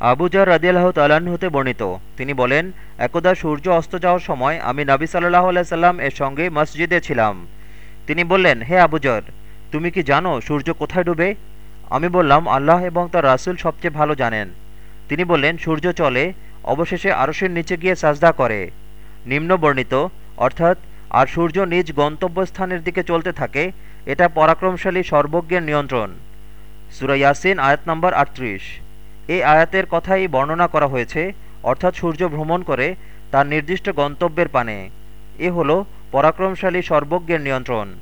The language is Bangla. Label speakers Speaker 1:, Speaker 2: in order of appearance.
Speaker 1: আবুজার রাজিয়াল্লাহ তাল্লাহ্ন হতে বর্ণিত। তিনি বলেন, একদা সূর্য অস্ত যাওয়ার সময় আমি নাবি সাল্লাহ আলাইসাল্লাম এর সঙ্গে মসজিদে ছিলাম। তিনি বললেন, হে আবুজার তুমি কি জানো সূর্য কোথায় ডুবে? আমি বললাম, আল্লাহ এবং তার রাসুল সবচেয়ে ভালো জানেন। তিনি বললেন, সূর্য চলে, অবশেষে আরশের নিচে গিয়ে সাজদা করে। নিম্ন বর্ণিত, অর্থাৎ, আর সূর্য নিজ গন্তব্যস্থানের দিকে চলতে থাকে, এটা পরাক্রমশালী সর্বজ্ঞের নিয়ন্ত্রণ। সুরা ইয়াসিন, আয়াত নম্বর আটত্রিশ। এই আয়াতের কথাই বর্ণনা করা হয়েছে, অর্থাৎ সূর্য ভ্রমণ করে তার নির্দিষ্ট গন্তব্যের পানে। এ হল পরাক্রমশালী সর্বজ্ঞের নিয়ন্ত্রণ।